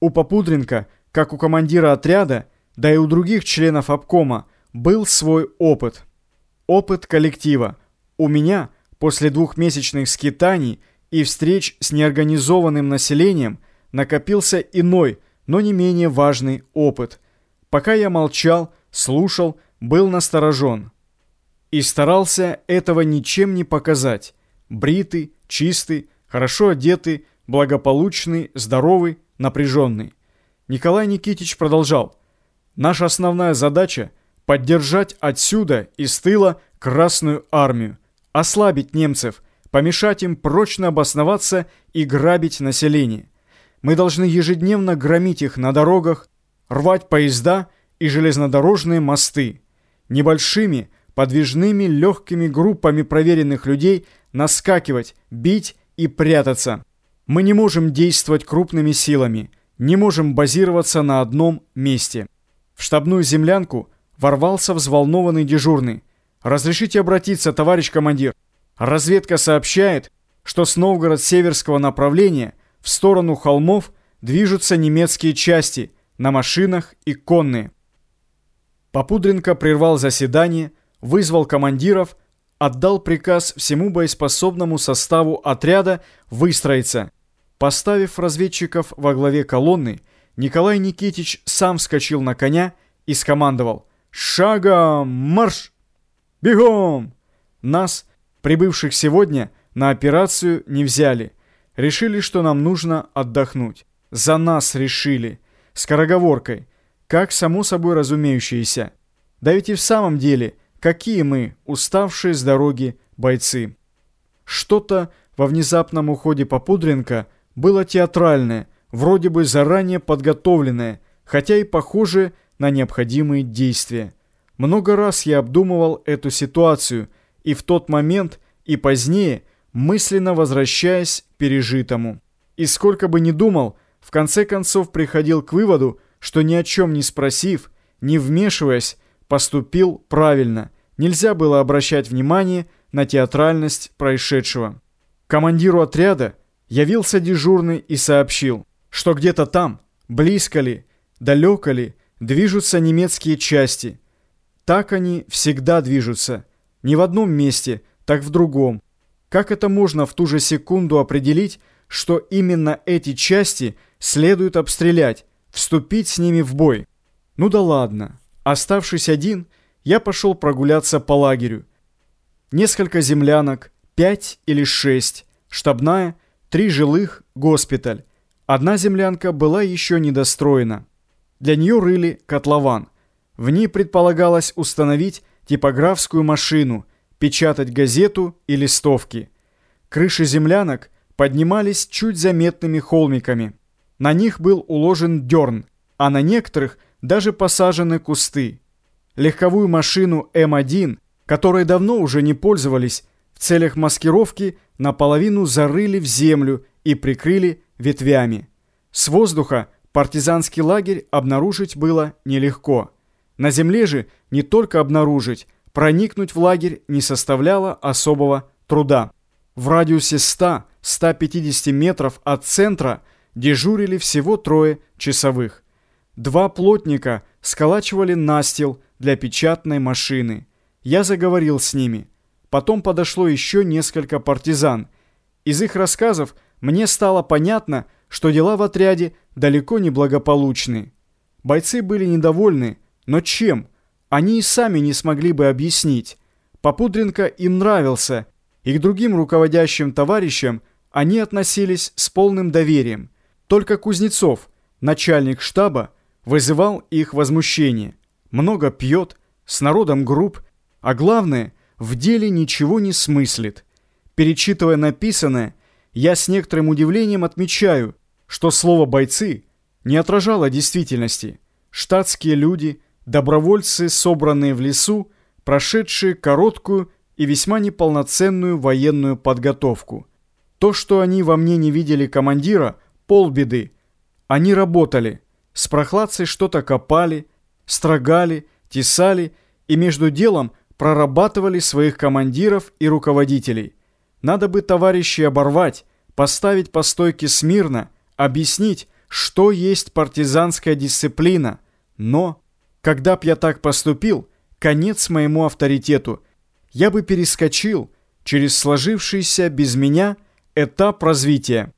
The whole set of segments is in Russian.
У Попудренко, как у командира отряда, да и у других членов обкома, был свой опыт. Опыт коллектива. У меня, после двухмесячных скитаний и встреч с неорганизованным населением, накопился иной, но не менее важный опыт. Пока я молчал, слушал, был насторожен. И старался этого ничем не показать. Бритый, чистый, хорошо одетый, благополучный, здоровый, напряженный. Николай Никитич продолжал. Наша основная задача – поддержать отсюда, из тыла, Красную Армию, ослабить немцев, помешать им прочно обосноваться и грабить население. Мы должны ежедневно громить их на дорогах, рвать поезда и железнодорожные мосты. Небольшими, подвижными, легкими группами проверенных людей наскакивать, бить и прятаться. Мы не можем действовать крупными силами, не можем базироваться на одном месте. В штабную землянку ворвался взволнованный дежурный. «Разрешите обратиться, товарищ командир?» Разведка сообщает, что с Новгород-Северского направления в сторону холмов движутся немецкие части на машинах и конные. Попудренко прервал заседание, вызвал командиров, отдал приказ всему боеспособному составу отряда выстроиться – Поставив разведчиков во главе колонны, Николай Никитич сам вскочил на коня и скомандовал «Шагом марш! Бегом!» Нас, прибывших сегодня, на операцию не взяли. Решили, что нам нужно отдохнуть. За нас решили. Скороговоркой. Как само собой разумеющееся. Да ведь и в самом деле, какие мы, уставшие с дороги бойцы. Что-то во внезапном уходе Попудренко – было театральное, вроде бы заранее подготовленное, хотя и похоже на необходимые действия. Много раз я обдумывал эту ситуацию, и в тот момент, и позднее, мысленно возвращаясь к пережитому. И сколько бы ни думал, в конце концов приходил к выводу, что ни о чем не спросив, не вмешиваясь, поступил правильно. Нельзя было обращать внимание на театральность происшедшего. Командиру отряда Явился дежурный и сообщил, что где-то там, близко ли, далеко ли, движутся немецкие части. Так они всегда движутся. Не в одном месте, так в другом. Как это можно в ту же секунду определить, что именно эти части следует обстрелять, вступить с ними в бой? Ну да ладно. Оставшись один, я пошел прогуляться по лагерю. Несколько землянок, пять или шесть, штабная – три жилых, госпиталь. Одна землянка была еще недостроена. Для нее рыли котлован. В ней предполагалось установить типографскую машину, печатать газету и листовки. Крыши землянок поднимались чуть заметными холмиками. На них был уложен дерн, а на некоторых даже посажены кусты. Легковую машину М1, которой давно уже не пользовались, целях маскировки наполовину зарыли в землю и прикрыли ветвями. С воздуха партизанский лагерь обнаружить было нелегко. На земле же не только обнаружить, проникнуть в лагерь не составляло особого труда. В радиусе 100-150 метров от центра дежурили всего трое часовых. Два плотника сколачивали настил для печатной машины. Я заговорил с ними – Потом подошло еще несколько партизан. Из их рассказов мне стало понятно, что дела в отряде далеко не благополучны. Бойцы были недовольны, но чем? Они и сами не смогли бы объяснить. Попудренко им нравился, и к другим руководящим товарищам они относились с полным доверием. Только Кузнецов, начальник штаба, вызывал их возмущение. Много пьет, с народом груб, а главное – в деле ничего не смыслит. Перечитывая написанное, я с некоторым удивлением отмечаю, что слово «бойцы» не отражало действительности. Штатские люди, добровольцы, собранные в лесу, прошедшие короткую и весьма неполноценную военную подготовку. То, что они во мне не видели командира, полбеды. Они работали, с прохладцей что-то копали, строгали, тесали и между делом прорабатывали своих командиров и руководителей. Надо бы товарищей оборвать, поставить по стойке смирно, объяснить, что есть партизанская дисциплина, но, когда б я так поступил, конец моему авторитету. Я бы перескочил через сложившийся без меня этап развития.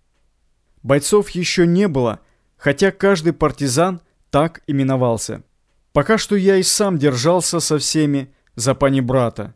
Бойцов еще не было, хотя каждый партизан так именовался. Пока что я и сам держался со всеми за пани брата.